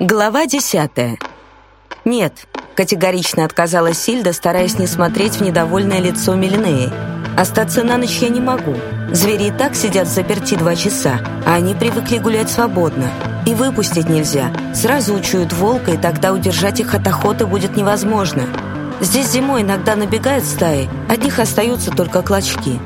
Глава десятая. «Нет», — категорично отказалась Сильда, стараясь не смотреть в недовольное лицо Мелинеи. «Остаться на ночь я не могу. Звери и так сидят заперти два часа, а они привыкли гулять свободно. И выпустить нельзя. Сразу учуют волка, и тогда удержать их от охоты будет невозможно. Здесь зимой иногда набегают стаи, от них остаются только клочки».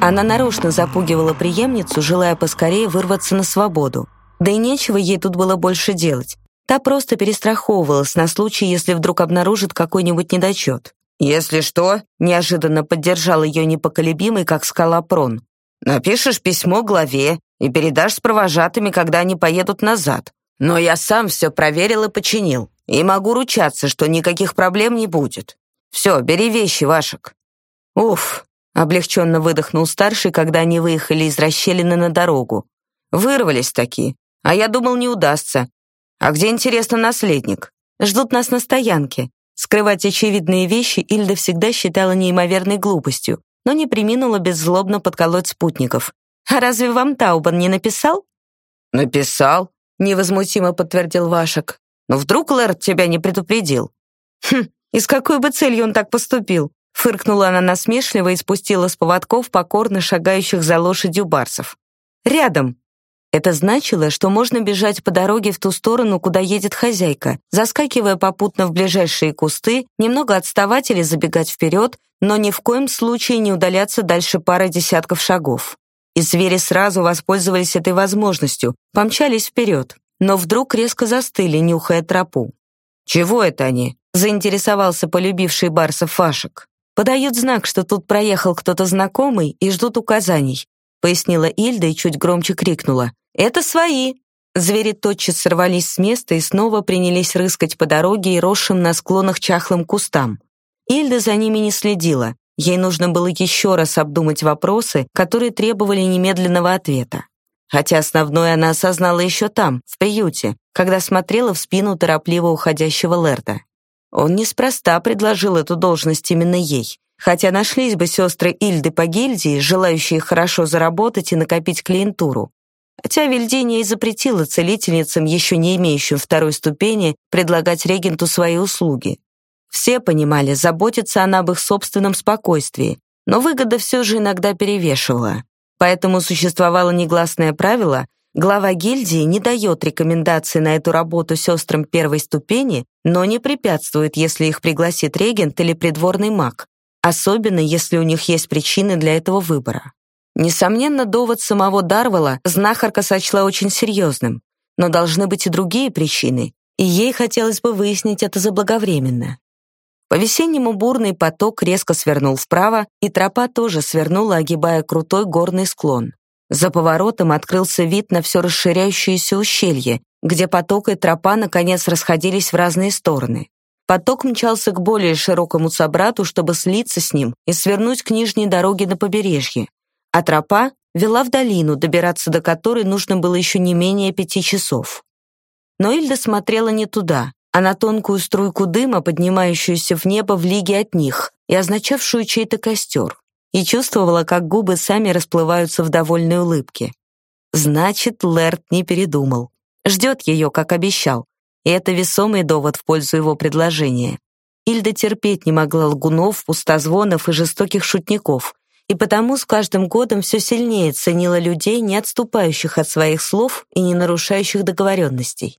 Она нарочно запугивала преемницу, желая поскорее вырваться на свободу. Да и нечего ей тут было больше делать. Та просто перестраховывалась на случай, если вдруг обнаружит какой-нибудь недочет. «Если что», — неожиданно поддержал ее непоколебимый, как скала Прон. «Напишешь письмо главе и передашь с провожатыми, когда они поедут назад. Но я сам все проверил и починил, и могу ручаться, что никаких проблем не будет. Все, бери вещи, Вашек». «Уф», — облегченно выдохнул старший, когда они выехали из расщелины на дорогу. «Вырвались такие, а я думал, не удастся. А где, интересно, наследник? Ждут нас на стоянке. Скрывать очевидные вещи Ильда всегда считала неимоверной глупостью, но не приминула беззлобно подколоть спутников. «А разве вам Таубан не написал?» «Написал», — невозмутимо подтвердил Вашек. «Но вдруг Лэрд тебя не предупредил?» «Хм, и с какой бы целью он так поступил?» Фыркнула она насмешливо и спустила с поводков покорно шагающих за лошадью барсов. «Рядом!» Это значило, что можно бежать по дороге в ту сторону, куда едет хозяйка, заскакивая попутно в ближайшие кусты, немного отставать или забегать вперед, но ни в коем случае не удаляться дальше пары десятков шагов. И звери сразу воспользовались этой возможностью, помчались вперед, но вдруг резко застыли, нюхая тропу. «Чего это они?» — заинтересовался полюбивший барсов Фашек. «Подают знак, что тут проехал кто-то знакомый и ждут указаний», — пояснила Ильда и чуть громче крикнула. «Это свои!» Звери тотчас сорвались с места и снова принялись рыскать по дороге и росшим на склонах чахлым кустам. Ильда за ними не следила. Ей нужно было еще раз обдумать вопросы, которые требовали немедленного ответа. Хотя основное она осознала еще там, в приюте, когда смотрела в спину торопливо уходящего Лерда. Он неспроста предложил эту должность именно ей. Хотя нашлись бы сестры Ильды по гильдии, желающие хорошо заработать и накопить клиентуру. Хотя Вильдиния и запретила целительницам, еще не имеющим второй ступени, предлагать регенту свои услуги. Все понимали, заботится она об их собственном спокойствии, но выгода все же иногда перевешивала. Поэтому существовало негласное правило Глава гильдии не дает рекомендации на эту работу сестрам первой ступени, но не препятствует, если их пригласит регент или придворный маг, особенно если у них есть причины для этого выбора. Несомненно, довод самого Дарвала знахарка сочла очень серьезным, но должны быть и другие причины, и ей хотелось бы выяснить это заблаговременно. По-весеннему бурный поток резко свернул вправо, и тропа тоже свернула, огибая крутой горный склон. За поворотом открылся вид на все расширяющееся ущелье, где поток и тропа наконец расходились в разные стороны. Поток мчался к более широкому собрату, чтобы слиться с ним и свернуть к нижней дороге на побережье, а тропа вела в долину, добираться до которой нужно было еще не менее пяти часов. Но Ильда смотрела не туда, а на тонкую струйку дыма, поднимающуюся в небо в лиге от них и означавшую чей-то костер, и чувствовала, как губы сами расплываются в довольной улыбке. Значит, Лэрд не передумал. Ждет ее, как обещал, и это весомый довод в пользу его предложения. Ильда терпеть не могла лгунов, пустозвонов и жестоких шутников, и потому с каждым годом все сильнее ценила людей, не отступающих от своих слов и не нарушающих договоренностей.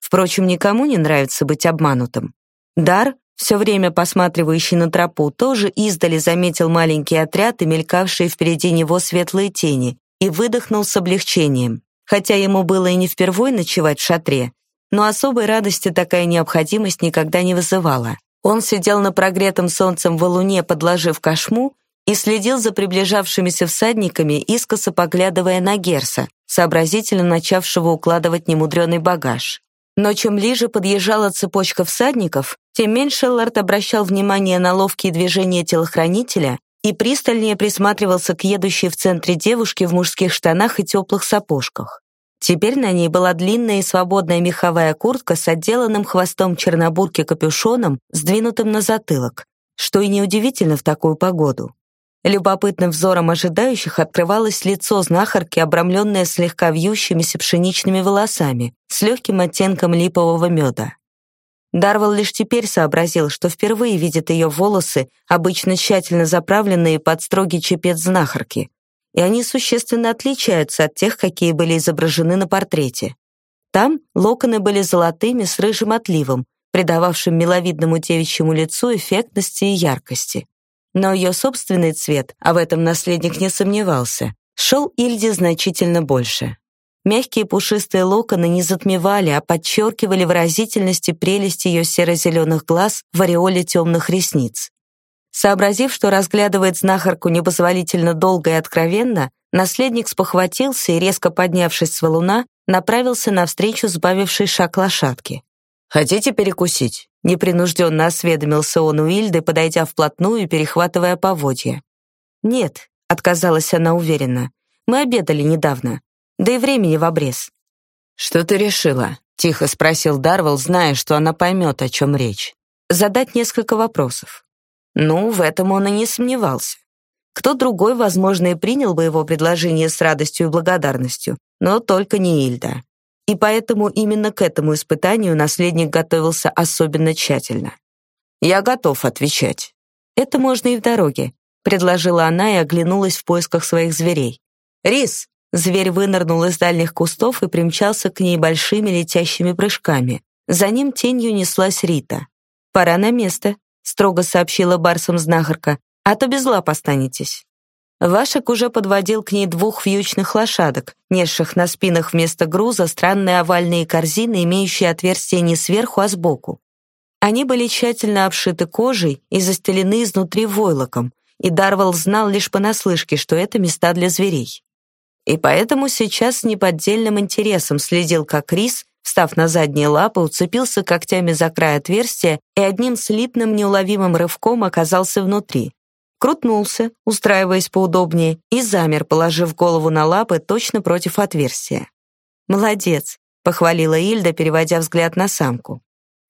Впрочем, никому не нравится быть обманутым. Дар, все время посматривающий на тропу, тоже издали заметил маленький отряд и мелькавшие впереди него светлые тени, и выдохнул с облегчением. Хотя ему было и не впервой ночевать в шатре, но особой радости такая необходимость никогда не вызывала. Он сидел на прогретом солнцем валуне, подложив кошму, и следил за приближавшимися всадниками, искоса поглядывая на Герса, сообразительно начавшего укладывать немудрёный багаж. Но чем ближе подъезжала цепочка всадников, тем меньше Ларт обращал внимание на ловкие движения телохранителя и пристальнее присматривался к едущей в центре девушке в мужских штанах и теплых сапожках. Теперь на ней была длинная и свободная меховая куртка с отделанным хвостом чернобурки капюшоном, сдвинутым на затылок, что и неудивительно в такую погоду. Любопытным взором ожидающих открывалось лицо знахарки, обрамленное слегка вьющимися пшеничными волосами, с легким оттенком липового меда. Дарвал лишь теперь сообразил, что впервые видит ее волосы, обычно тщательно заправленные под строгий чепец знахарки, и они существенно отличаются от тех, какие были изображены на портрете. Там локоны были золотыми с рыжим отливом, придававшим миловидному девичьему лицу эффектности и яркости. Но ее собственный цвет, а в этом наследник не сомневался, шел Ильде значительно больше. Мягкие пушистые локоны не затмевали, а подчеркивали выразительность и прелесть ее серо-зеленых глаз в ореоле темных ресниц. Сообразив, что разглядывает знахарку непозволительно долго и откровенно, наследник спохватился и, резко поднявшись с валуна, направился навстречу сбавившей шаг лошадки. «Хотите перекусить?» — непринужденно осведомился он у Ильды, подойдя вплотную и перехватывая поводья. «Нет», — отказалась она уверенно, — «мы обедали недавно. Да и времени в обрез. «Что ты решила?» — тихо спросил Дарвелл, зная, что она поймет, о чем речь. Задать несколько вопросов. Ну, в этом он и не сомневался. Кто другой, возможно, и принял бы его предложение с радостью и благодарностью, но только не Ильда. И поэтому именно к этому испытанию наследник готовился особенно тщательно. «Я готов отвечать». «Это можно и в дороге», — предложила она и оглянулась в поисках своих зверей. «Рис!» Зверь вынырнул из дальних кустов и примчался к ней большими летящими прыжками. За ним тенью неслась Рита. «Пора на место», — строго сообщила барсам знахарка, «а то без лап останетесь». Вашек уже подводил к ней двух вьючных лошадок, несших на спинах вместо груза странные овальные корзины, имеющие отверстия не сверху, а сбоку. Они были тщательно обшиты кожей и застелены изнутри войлоком, и Дарвал знал лишь понаслышке, что это места для зверей и поэтому сейчас с неподдельным интересом следил, как Рис, встав на задние лапы, уцепился когтями за край отверстия и одним слитным неуловимым рывком оказался внутри. Крутнулся, устраиваясь поудобнее, и замер, положив голову на лапы точно против отверстия. «Молодец», — похвалила Ильда, переводя взгляд на самку.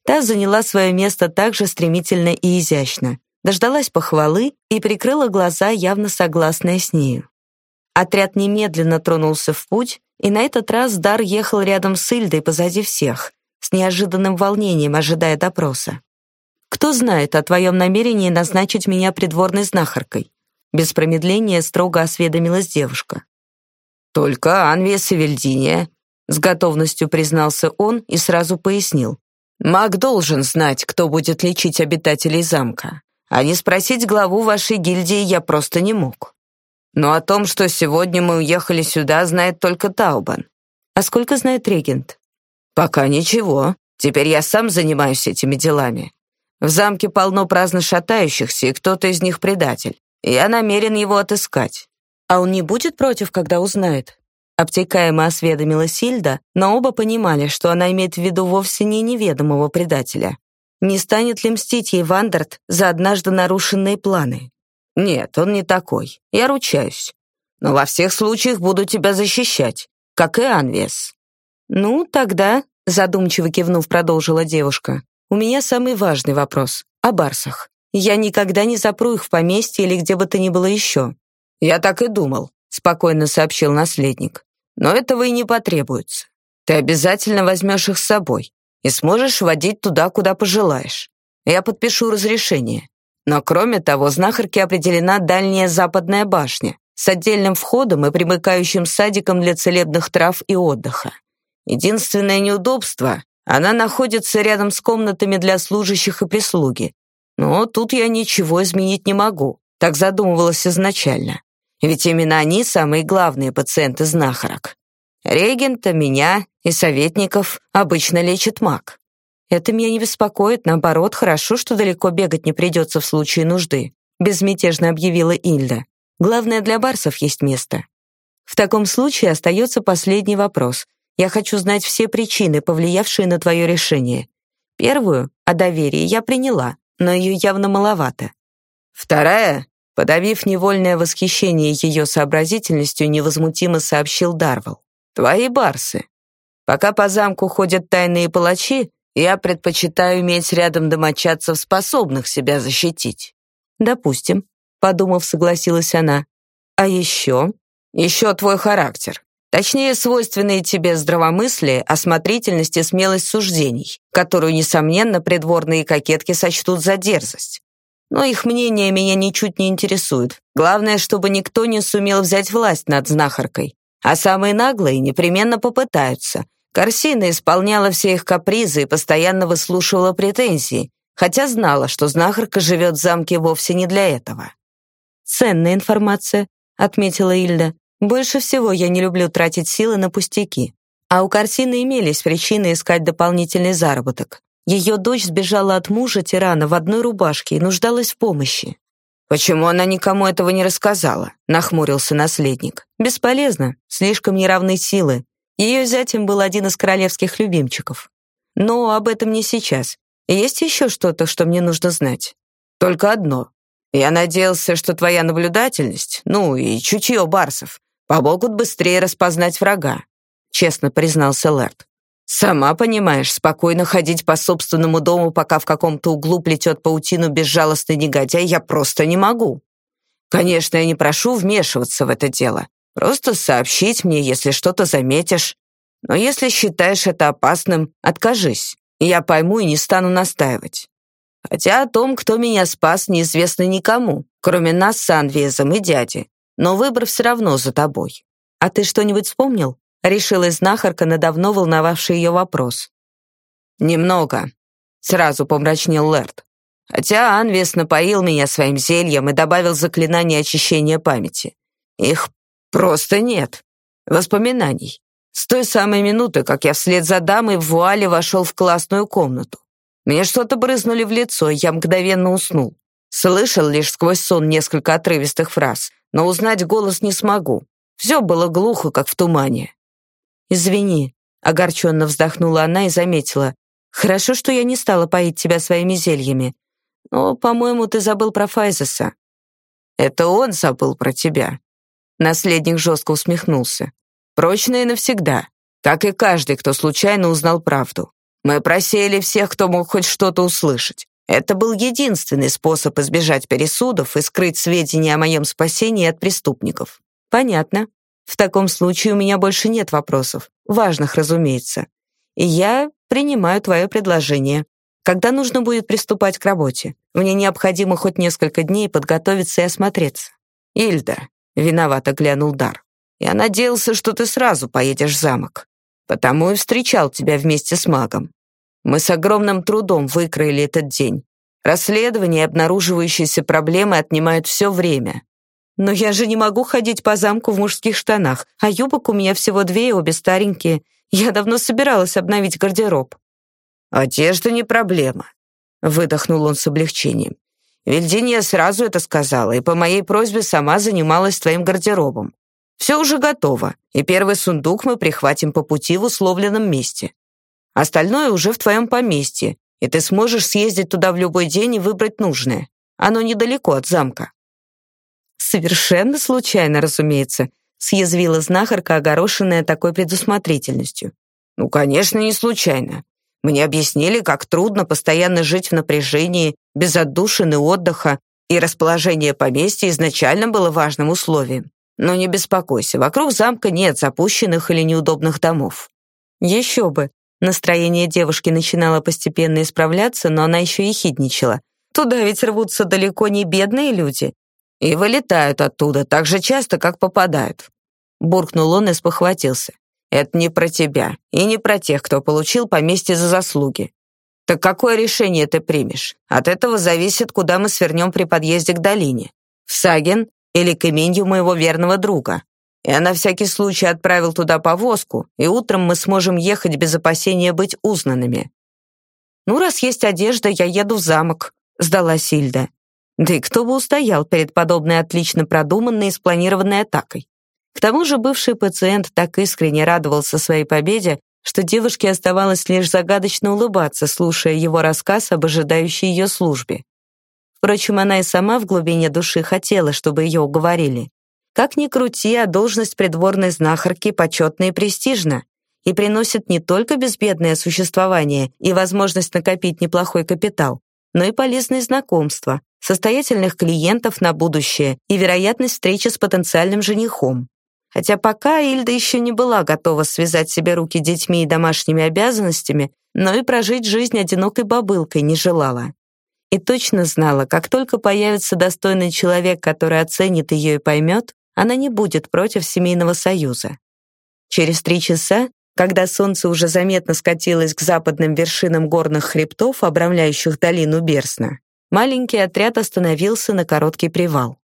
Та заняла свое место так же стремительно и изящно, дождалась похвалы и прикрыла глаза, явно согласная с нею. Отряд немедленно тронулся в путь, и на этот раз Дар ехал рядом с Ильдой позади всех, с неожиданным волнением ожидая допроса. «Кто знает о твоем намерении назначить меня придворной знахаркой?» Без промедления строго осведомилась девушка. «Только Анвес и Вельдиния», — с готовностью признался он и сразу пояснил. «Маг должен знать, кто будет лечить обитателей замка, а не спросить главу вашей гильдии я просто не мог». Но о том, что сегодня мы уехали сюда, знает только Таубан. А сколько знает регент? Пока ничего. Теперь я сам занимаюсь этими делами. В замке полно праздно шатающихся, и кто-то из них предатель. Я намерен его отыскать. А он не будет против, когда узнает? Обтекаемо осведомила Сильда, но оба понимали, что она имеет в виду вовсе не неведомого предателя. Не станет ли мстить ей Вандерт за однажды нарушенные планы? Нет, он не такой. Я ручаюсь. Но во всех случаях буду тебя защищать, как и Анвес. Ну, тогда, задумчиво кивнув, продолжила девушка. У меня самый важный вопрос о барсах. Я никогда не запру их в поместье или где бы то ни было еще. Я так и думал, спокойно сообщил наследник. Но этого и не потребуется. Ты обязательно возьмешь их с собой и сможешь водить туда, куда пожелаешь. Я подпишу разрешение. Но кроме того, знахарке определена дальняя западная башня с отдельным входом и примыкающим садиком для целебных трав и отдыха. Единственное неудобство — она находится рядом с комнатами для служащих и прислуги. Но тут я ничего изменить не могу, так задумывалась изначально. Ведь именно они самые главные пациенты знахарок. Регента, меня и советников обычно лечит маг. Это меня не беспокоит, наоборот, хорошо, что далеко бегать не придется в случае нужды, безмятежно объявила Ильда. Главное, для барсов есть место. В таком случае остается последний вопрос. Я хочу знать все причины, повлиявшие на твое решение. Первую, о доверии, я приняла, но ее явно маловато. Вторая, подавив невольное восхищение ее сообразительностью, невозмутимо сообщил Дарвал. Твои барсы. Пока по замку ходят тайные палачи, я предпочитаю иметь рядом домочадцев, способных себя защитить. Допустим. подумав, согласилась она. А еще? Еще твой характер. Точнее, свойственные тебе здравомыслие, осмотрительность и смелость суждений, которую, несомненно, придворные кокетки сочтут за дерзость. Но их мнение меня ничуть не интересует. Главное, чтобы никто не сумел взять власть над знахаркой. А самые наглые непременно попытаются. Корсина исполняла все их капризы и постоянно выслушивала претензии, хотя знала, что знахарка живет в замке вовсе не для этого. «Ценная информация», — отметила Ильда. Больше всего я не люблю тратить силы на пустяки. А у Корсины имелись причины искать дополнительный заработок. Ее дочь сбежала от мужа тирана в одной рубашке и нуждалась в помощи. «Почему она никому этого не рассказала?» — нахмурился наследник. «Бесполезно. Слишком неравны силы. Ее зятем был один из королевских любимчиков. Но об этом не сейчас. Есть еще что-то, что мне нужно знать?» «Только одно. Я надеялся, что твоя наблюдательность, ну и чутье барсов, помогут быстрее распознать врага», — честно признался Лэрд. «Сама понимаешь, спокойно ходить по собственному дому, пока в каком-то углу плетет паутину безжалостный негодяй, я просто не могу. Конечно, я не прошу вмешиваться в это дело, просто сообщить мне, если что-то заметишь. Но если считаешь это опасным, откажись, я пойму и не стану настаивать. Хотя о том, кто меня спас, неизвестно никому, кроме нас с Анвиезом и дяди но выбор все равно за тобой. А ты что-нибудь вспомнил? Решилась знахарка на давно волновавший ее вопрос. Немного. Сразу помрачнел Лэрд. Хотя Анвес напоил меня своим зельем и добавил заклинание очищения памяти. Их просто нет. Воспоминаний. С той самой минуты, как я вслед за дамой в вуале вошел в классную комнату. Мне что-то брызнули в лицо, я мгновенно уснул. Слышал лишь сквозь сон несколько отрывистых фраз, но узнать голос не смогу. Все было глухо, как в тумане. «Извини», — огорченно вздохнула она и заметила. «Хорошо, что я не стала поить тебя своими зельями. Но, по-моему, ты забыл про Файзеса». «Это он забыл про тебя». Наследник жестко усмехнулся. «Прочно и навсегда, как и каждый, кто случайно узнал правду. Мы просеяли всех, кто мог хоть что-то услышать. Это был единственный способ избежать пересудов и скрыть сведения о моем спасении от преступников. Понятно. В таком случае у меня больше нет вопросов. Важных, разумеется. И я принимаю твое предложение. Когда нужно будет приступать к работе? Мне необходимо хоть несколько дней подготовиться и осмотреться. Ильда, виновато глянул Дар. Я надеялся, что ты сразу поедешь в замок. Потому и встречал тебя вместе с магом. Мы с огромным трудом выкроили этот день. Расследование и обнаруживающиеся проблемы отнимают все время. Но я же не могу ходить по замку в мужских штанах, а юбок у меня всего две и обе старенькие. Я давно собиралась обновить гардероб. Одежда не проблема, выдохнул он с облегчением. Вильдинья сразу это сказала и по моей просьбе сама занималась твоим гардеробом. Все уже готово, и первый сундук мы прихватим по пути в условленном месте. Остальное уже в твоем поместье, и ты сможешь съездить туда в любой день и выбрать нужное. Оно недалеко от замка». «Совершенно случайно, разумеется», съязвила знахарка, огорошенная такой предусмотрительностью. «Ну, конечно, не случайно. Мне объяснили, как трудно постоянно жить в напряжении, без отдушины, отдыха, и расположение поместья изначально было важным условием. Но не беспокойся, вокруг замка нет запущенных или неудобных домов». «Еще бы. Настроение девушки начинало постепенно исправляться, но она еще и хидничала. Туда ведь рвутся далеко не бедные люди. И вылетают оттуда так же часто, как попадают. Буркнул он и спохватился. Это не про тебя и не про тех, кто получил поместье за заслуги. Так какое решение ты примешь? От этого зависит, куда мы свернем при подъезде к долине. В Саген или к именью моего верного друга. Я на всякий случай отправил туда повозку, и утром мы сможем ехать без опасения быть узнанными». «Ну, раз есть одежда, я еду в замок», — сдала Сильда. Да и кто бы устоял перед подобной отлично продуманной и спланированной атакой? К тому же бывший пациент так искренне радовался своей победе, что девушке оставалось лишь загадочно улыбаться, слушая его рассказ об ожидающей ее службе. Впрочем, она и сама в глубине души хотела, чтобы ее уговорили. Как ни крути, а должность придворной знахарки почетна и престижна и приносит не только безбедное существование и возможность накопить неплохой капитал, но и полезные знакомства, состоятельных клиентов на будущее и вероятность встречи с потенциальным женихом. Хотя пока Ильда еще не была готова связать себе руки детьми и домашними обязанностями, но и прожить жизнь одинокой бабылкой не желала. И точно знала, как только появится достойный человек, который оценит ее и поймет, она не будет против семейного союза. Через три часа, когда солнце уже заметно скатилось к западным вершинам горных хребтов, обрамляющих долину Берсна, маленький отряд остановился на короткий привал.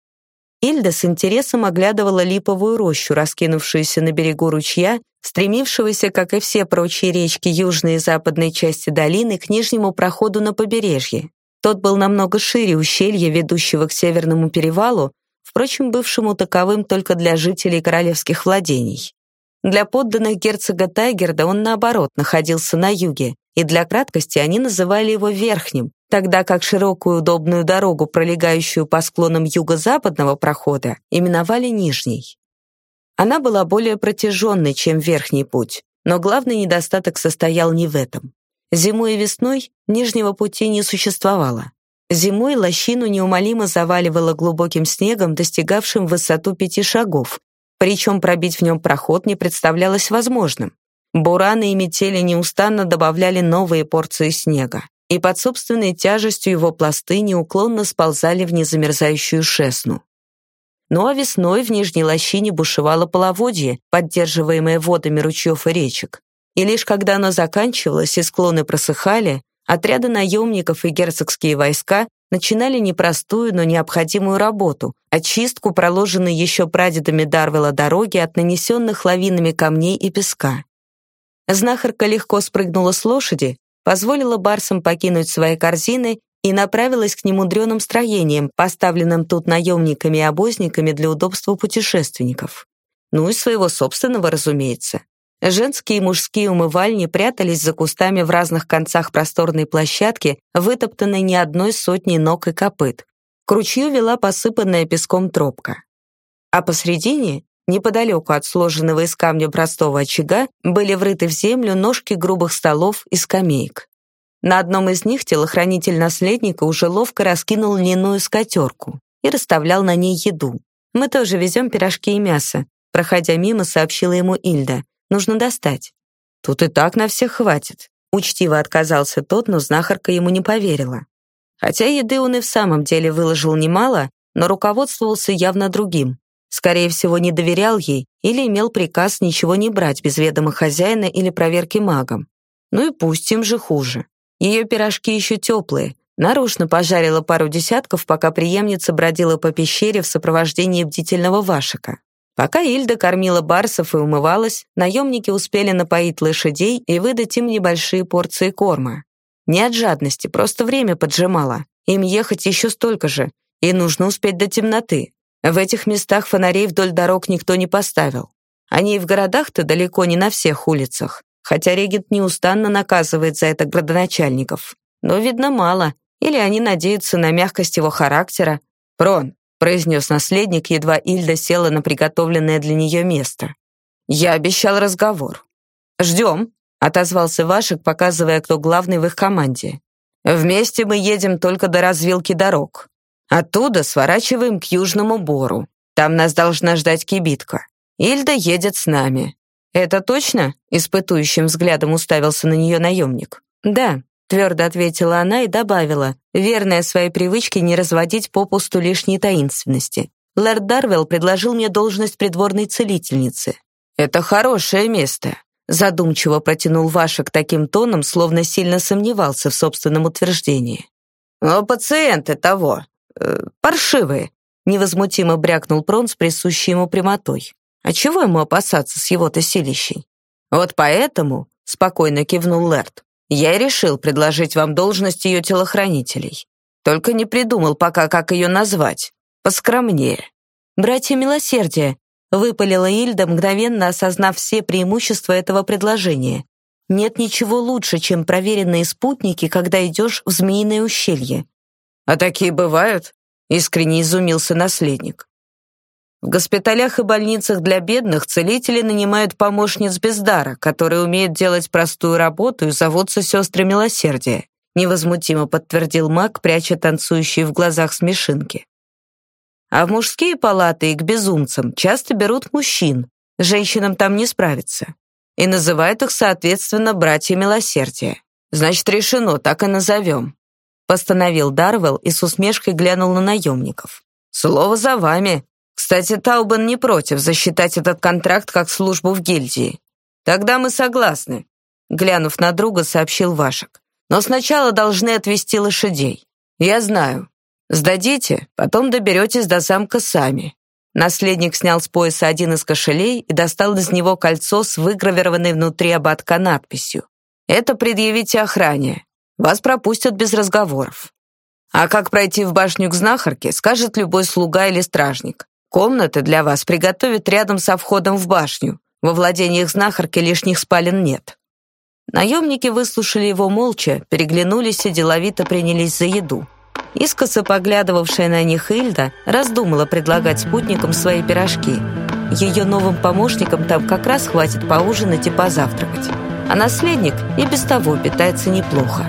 Ильда с интересом оглядывала липовую рощу, раскинувшуюся на берегу ручья, стремившегося, как и все прочие речки южной и западной части долины, к нижнему проходу на побережье. Тот был намного шире ущелья, ведущего к северному перевалу, впрочем, бывшему таковым только для жителей королевских владений. Для подданных герцога Тайгерда он, наоборот, находился на юге, и для краткости они называли его Верхним, тогда как широкую удобную дорогу, пролегающую по склонам юго-западного прохода, именовали Нижней. Она была более протяженной, чем Верхний путь, но главный недостаток состоял не в этом. Зимой и весной Нижнего пути не существовало. Зимой лощину неумолимо заваливало глубоким снегом, достигавшим высоту пяти шагов, причем пробить в нем проход не представлялось возможным. Бураны и метели неустанно добавляли новые порции снега и под собственной тяжестью его пласты неуклонно сползали в незамерзающую шесну. Ну а весной в Нижней Лощине бушевало половодье, поддерживаемое водами ручьев и речек. И лишь когда оно заканчивалось и склоны просыхали, отряды наемников и герцогские войска начинали непростую, но необходимую работу — очистку проложенной еще прадедами Дарвела дороги от нанесенных лавинами камней и песка. Знахарка легко спрыгнула с лошади, позволила барсам покинуть свои корзины и направилась к немудреным строениям, поставленным тут наемниками и обозниками для удобства путешественников. Ну и своего собственного, разумеется. Женские и мужские умывальни прятались за кустами в разных концах просторной площадки, вытоптанной не одной сотней ног и копыт. К ручью вела посыпанная песком тропка. А посредине Неподалеку от сложенного из камня простого очага были врыты в землю ножки грубых столов и скамеек. На одном из них телохранитель наследника уже ловко раскинул льняную скатерку и расставлял на ней еду. «Мы тоже везем пирожки и мясо», проходя мимо, сообщила ему Ильда. «Нужно достать». «Тут и так на всех хватит», Учтиво отказался тот, но знахарка ему не поверила. Хотя еды он и в самом деле выложил немало, но руководствовался явно другим. Скорее всего, не доверял ей или имел приказ ничего не брать без ведома хозяина или проверки магом. Ну и пусть им же хуже. Ее пирожки еще теплые. Нарочно пожарила пару десятков, пока преемница бродила по пещере в сопровождении бдительного Вашика. Пока Ильда кормила барсов и умывалась, наемники успели напоить лошадей и выдать им небольшие порции корма. Не от жадности, просто время поджимало. Им ехать еще столько же, и нужно успеть до темноты. В этих местах фонарей вдоль дорог никто не поставил. Они и в городах-то далеко не на всех улицах, хотя регент неустанно наказывает за это градоначальников. Но, видно, мало, или они надеются на мягкость его характера. «Прон», — произнес наследник, едва Ильда села на приготовленное для нее место. «Я обещал разговор». «Ждем», — отозвался Вашек, показывая, кто главный в их команде. «Вместе мы едем только до развилки дорог. Оттуда сворачиваем к Южному Бору. Там нас должна ждать кибитка. Ильда едет с нами. Это точно? Испытующим взглядом уставился на нее наемник. Да, твердо ответила она и добавила, верная своей привычке не разводить попусту лишней таинственности. Лэрд Дарвелл предложил мне должность придворной целительницы. Это хорошее место, задумчиво протянул Вашек таким тоном, словно сильно сомневался в собственном утверждении. Но пациенты того, э, паршивые», — невозмутимо брякнул Прон с присущей ему прямотой. «А чего ему опасаться с его-то силищей?» «Вот поэтому», — спокойно кивнул Лэрд, «я и решил предложить вам должность ее телохранителей. Только не придумал пока, как ее назвать. Поскромнее». «Братья милосердия», — выпалила Ильда, мгновенно осознав все преимущества этого предложения. «Нет ничего лучше, чем проверенные спутники, когда идешь в змеиное ущелье. «А такие бывают?» — искренне изумился наследник. В госпиталях и больницах для бедных целители нанимают помощниц без дара, которые умеют делать простую работу и зовутся сестры милосердия. невозмутимо подтвердил маг, пряча танцующие в глазах смешинки. А в мужские палаты и к безумцам часто берут мужчин, женщинам там не справиться, и называют их, соответственно, братья милосердия. Значит, решено, так и назовем. Постановил Дарвелл и с усмешкой глянул на наемников. Слово за вами. Кстати, Таубен не против засчитать этот контракт как службу в гильдии. Тогда мы согласны, глянув на друга, сообщил Вашек. Но сначала должны отвезти лошадей. Я знаю. Сдадите, потом доберетесь до замка сами. Наследник снял с пояса один из кошелей и достал из него кольцо с выгравированной внутри ободка надписью. Это предъявите охране. Вас пропустят без разговоров. А как пройти в башню к знахарке, скажет любой слуга или стражник. Комнаты для вас приготовят рядом со входом в башню. Во владениях знахарки лишних спален нет. Наемники выслушали его молча, переглянулись и деловито принялись за еду. Искоса поглядывавшая на них Ильда раздумала предлагать спутникам свои пирожки. Ее новым помощникам там как раз хватит поужинать и позавтракать а наследник и без того питается неплохо.